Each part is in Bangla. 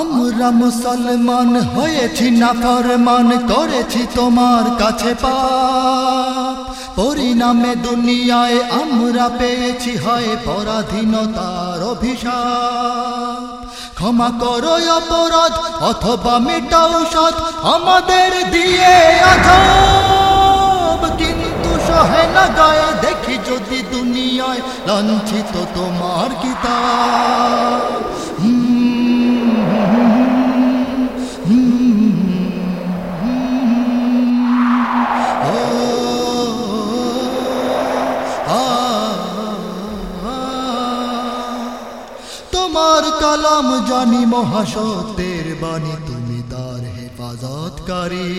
আমরা মুসলমান হয়েছি না ফরমান, করেছি তোমার কাছে পাপ। পরিণামে দুনিয়ায় আমরা পেয়েছি হয় পরাধীনতার অভিশাপ। ক্ষমা করো অপরাধ অথবা মেটাও সৎ, আমাদের দিয়ে আজব সহে না গায়ে দেখি যদি দুনিয়ায় লাঞ্ছিত তোমার কিতাব কালাম জানি মহাসত্যের বাণী, তুমি তার হেফাজতকারী।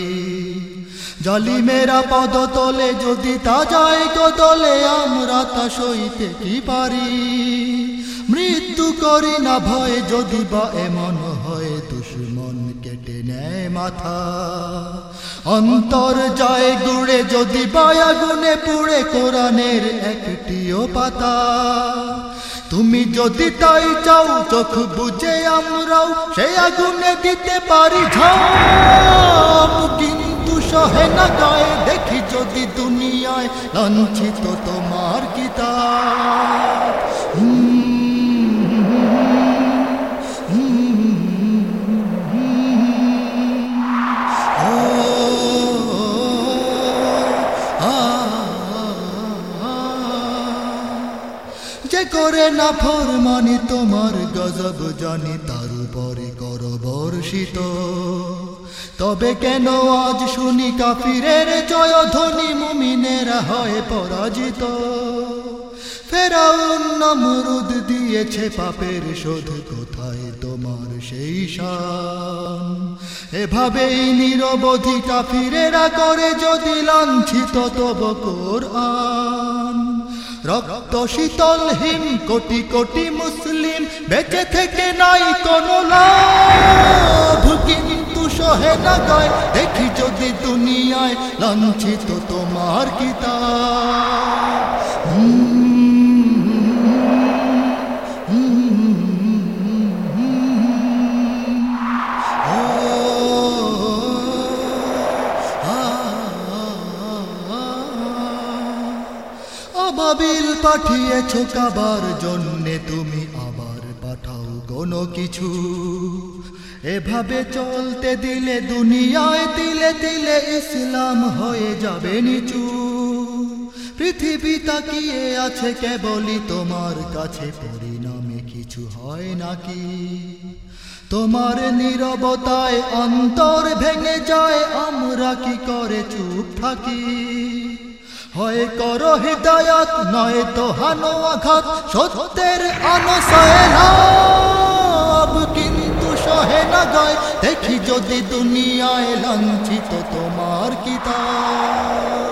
জালিমেরা পদ তলে, যদি তা যায় কদলে আমরা তা সইতে কি পারি? মৃত্যু করি না ভয়, যদি বা এমন হয় দুশ্মন কেটে নেয় মাথা। অন্তর যায় গুড়ে, যদি বায়া গুনে পুড়ে, কোরআনের একটিও পাতা। তুমি যদি তাই চাও, চোখ বুঝে আমরাও সে আগুনে দিতে পারি। ঝাপ, কিন্তু সহে না গায়ে, দেখি যদি দুনিয়ায় লাঞ্ছিত তোমার কিতাব যে করে না ফরমানি তোমার গজব জানি, তার উপরে কর বর্ষিত। তবে কেন আজ শুনি কাফিরের জয় ধ্বনি মুমিনেরা হয় পরাজিত? ফেরাউন নমরুদ দিয়েছে পাপের শোধ, কোথায় তোমার সেই শান? এভাবেই নিরবধি কাফিরেরা করে, যদি লাঞ্ছিত তব কোরআন। রক্ত শীতল হিম কোটি কোটি মুসলিম, বেঁচে থেকে নাই কোন লাভ। কিন্তু সহে না দেখি যদি দুনিয়ায় লাঞ্ছিত তোমার কিতাব। আবাবিল পাঠিয়েছ কাবার জন্যে, তুমি আবার পাঠাও কোনো কিছু। এভাবে চলতে দিলে, দুনিয়ায় তিলে তিলে ইসলাম হয়ে যাবে নিচু। পৃথিবী তাকিয়ে আছে কেবলই তোমার কাছে, পরিণামে কিছু হয় নাকি? তোমার নীরবতায় অন্তর ভেঙে যায়, আমরা কি করে চুপ থাকি? হয় কর হৃদয়ত, নয় তো হানো আঘাত, সত্যের আনো লাভ। কিন্তু সহে না গায়, দেখি যদি দুনিয়ায় লাঞ্ছিত তোমার কিতাব